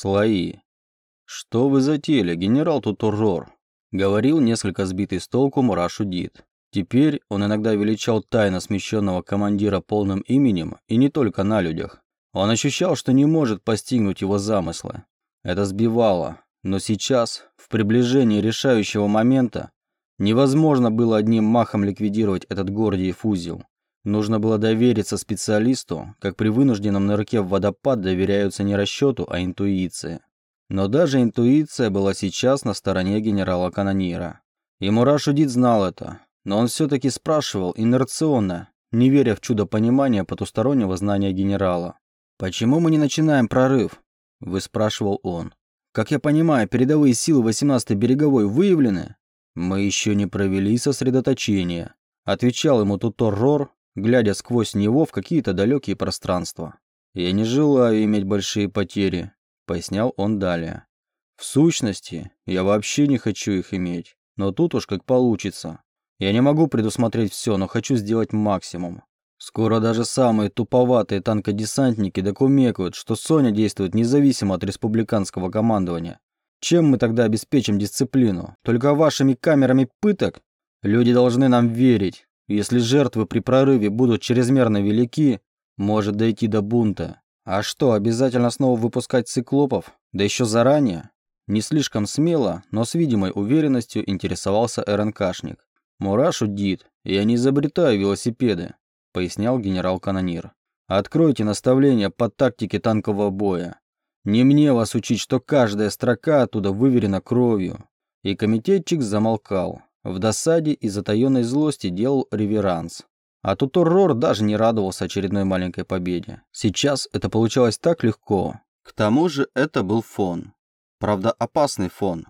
Слои. «Что вы затеяли, генерал Тутурор?» — говорил несколько сбитый с толку Мурашу Дид. Теперь он иногда величал тайно смещенного командира полным именем и не только на людях. Он ощущал, что не может постигнуть его замыслы. Это сбивало, но сейчас, в приближении решающего момента, невозможно было одним махом ликвидировать этот Гордиев узел. Нужно было довериться специалисту, как при вынужденном нырке в водопад доверяются не расчету, а интуиции. Но даже интуиция была сейчас на стороне генерала-канонира. И Мураш Удит знал это, но он все-таки спрашивал инерционно, не веря в чудо понимания потустороннего знания генерала. «Почему мы не начинаем прорыв?» – выспрашивал он. «Как я понимаю, передовые силы 18-й береговой выявлены?» «Мы еще не провели сосредоточение», – отвечал ему Тутор Рор, глядя сквозь него в какие-то далекие пространства. «Я не желаю иметь большие потери», – пояснял он далее. «В сущности, я вообще не хочу их иметь, но тут уж как получится. Я не могу предусмотреть все, но хочу сделать максимум. Скоро даже самые туповатые танкодесантники докумекают, что Соня действует независимо от республиканского командования. Чем мы тогда обеспечим дисциплину? Только вашими камерами пыток? Люди должны нам верить. Если жертвы при прорыве будут чрезмерно велики, может дойти до бунта. А что, обязательно снова выпускать циклопов? Да еще заранее? Не слишком смело, но с видимой уверенностью интересовался РНКшник. Мурашу Дид, я не изобретаю велосипеды пояснял генерал-канонир. «Откройте наставления по тактике танкового боя. Не мне вас учить, что каждая строка оттуда выверена кровью». И комитетчик замолкал. В досаде и затаенной злости делал реверанс. А Туторрор даже не радовался очередной маленькой победе. Сейчас это получалось так легко. К тому же это был фон. Правда, опасный фон,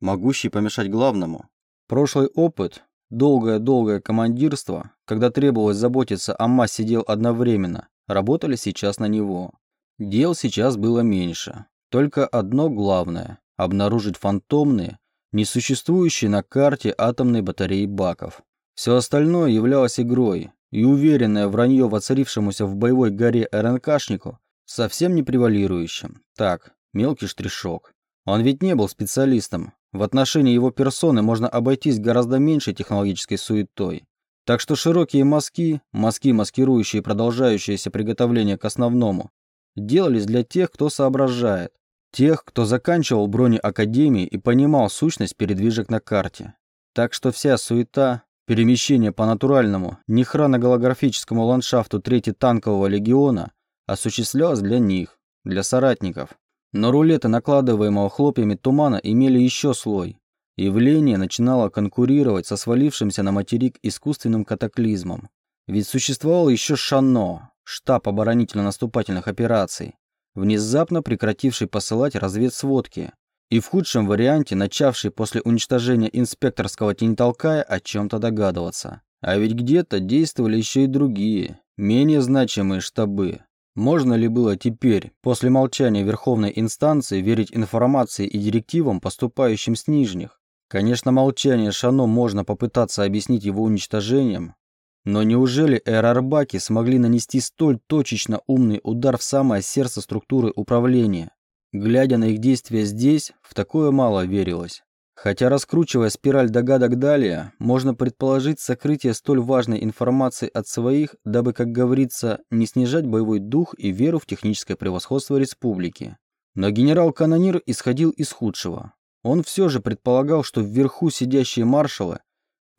могущий помешать главному. Прошлый опыт Долгое-долгое командирство, когда требовалось заботиться о массе дел одновременно, работали сейчас на него. Дел сейчас было меньше. Только одно главное – обнаружить фантомные, несуществующие на карте атомные батареи баков. Все остальное являлось игрой, и уверенное вранье воцарившемуся в боевой горе РНКшнику совсем не превалирующим. Так, мелкий штришок. Он ведь не был специалистом, в отношении его персоны можно обойтись гораздо меньшей технологической суетой. Так что широкие мазки, мазки, маскирующие продолжающееся приготовление к основному, делались для тех, кто соображает, тех, кто заканчивал бронеакадемии и понимал сущность передвижек на карте. Так что вся суета, перемещение по натуральному, нехроноголографическому ландшафту Третьего танкового легиона осуществлялось для них, для соратников. Но рулеты накладываемого хлопьями тумана имели еще слой. Явление начинало конкурировать со свалившимся на материк искусственным катаклизмом. Ведь существовал еще ШАНО, штаб оборонительно-наступательных операций, внезапно прекративший посылать разведсводки и в худшем варианте начавший после уничтожения инспекторского тенитолкая о чем-то догадываться. А ведь где-то действовали еще и другие, менее значимые штабы, можно ли было теперь, после молчания Верховной инстанции, верить информации и директивам, поступающим с нижних? Конечно, молчание Шано можно попытаться объяснить его уничтожением, но неужели эрарбаки смогли нанести столь точечно умный удар в самое сердце структуры управления? Глядя на их действия здесь, в такое мало верилось. Хотя раскручивая спираль догадок далее, можно предположить сокрытие столь важной информации от своих, дабы, как говорится, не снижать боевой дух и веру в техническое превосходство республики. Но генерал-канонир исходил из худшего. Он все же предполагал, что вверху сидящие маршалы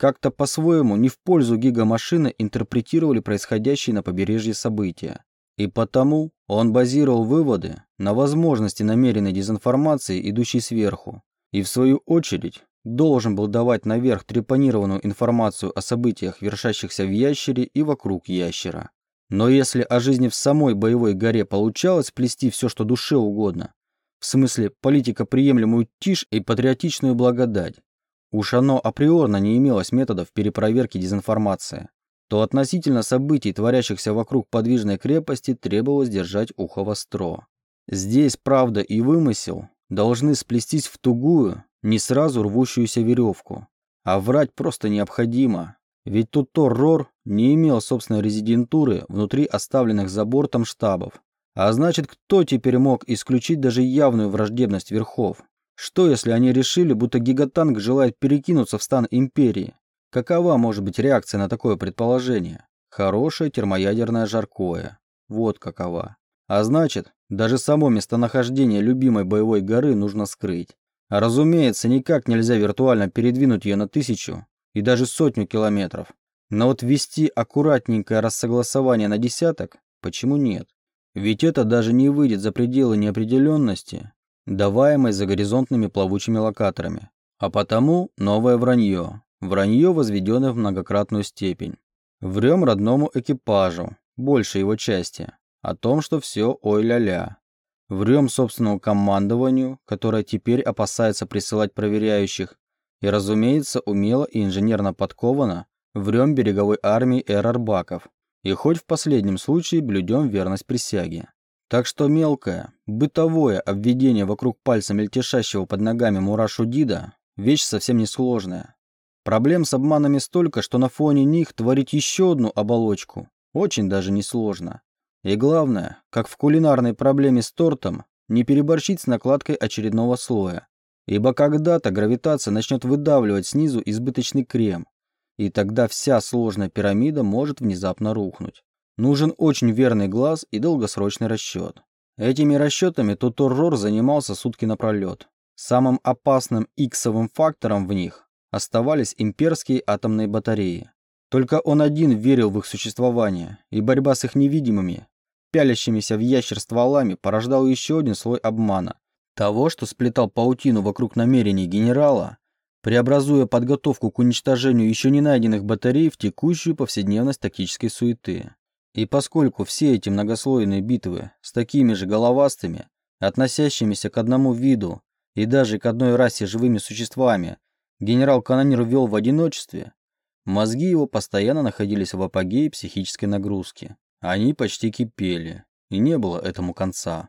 как-то по-своему не в пользу гигамашины интерпретировали происходящие на побережье события. И потому он базировал выводы на возможности намеренной дезинформации, идущей сверху и в свою очередь должен был давать наверх трепанированную информацию о событиях, вершащихся в ящере и вокруг ящера. Но если о жизни в самой боевой горе получалось плести все, что душе угодно, в смысле политика приемлемую тишь и патриотичную благодать, уж оно априорно не имелось методов перепроверки дезинформации, то относительно событий, творящихся вокруг подвижной крепости, требовалось держать ухо востро. Здесь правда и вымысел должны сплестись в тугую, не сразу рвущуюся веревку. А врать просто необходимо, ведь тут Тор Рор не имел собственной резидентуры внутри оставленных за бортом штабов. А значит, кто теперь мог исключить даже явную враждебность верхов? Что, если они решили, будто гигатанк желает перекинуться в стан империи? Какова может быть реакция на такое предположение? Хорошее термоядерное жаркое. Вот какова. А значит, даже само местонахождение любимой боевой горы нужно скрыть. А разумеется, никак нельзя виртуально передвинуть ее на тысячу и даже сотню километров. Но вот ввести аккуратненькое рассогласование на десяток, почему нет? Ведь это даже не выйдет за пределы неопределенности, даваемой за горизонтными плавучими локаторами. А потому новое вранье. Вранье, возведенное в многократную степень. Врем родному экипажу, большей его части, о том, что все ой-ля-ля. Врем собственному командованию, которое теперь опасается присылать проверяющих, и, разумеется, умело и инженерно подковано врем береговой армии эрарбаков, и хоть в последнем случае блюдем верность присяге. Так что мелкое, бытовое обведение вокруг пальца мельтешащего под ногами мурашу Дида – вещь совсем несложная. Проблем с обманами столько, что на фоне них творить еще одну оболочку очень даже несложно. И главное, как в кулинарной проблеме с тортом, не переборщить с накладкой очередного слоя. Ибо когда-то гравитация начнет выдавливать снизу избыточный крем, и тогда вся сложная пирамида может внезапно рухнуть. Нужен очень верный глаз и долгосрочный расчет. Этими расчетами Туторрор занимался сутки напролет. Самым опасным иксовым фактором в них оставались имперские атомные батареи. Только он один верил в их существование, и борьба с их невидимыми, пялящимися в ящер стволами, порождала еще один слой обмана. Того, что сплетал паутину вокруг намерений генерала, преобразуя подготовку к уничтожению еще не найденных батарей в текущую повседневность тактической суеты. И поскольку все эти многослойные битвы с такими же головастыми, относящимися к одному виду и даже к одной расе живыми существами, генерал-канонир вел в одиночестве, мозги его постоянно находились в апогее психической нагрузки. Они почти кипели, и не было этому конца.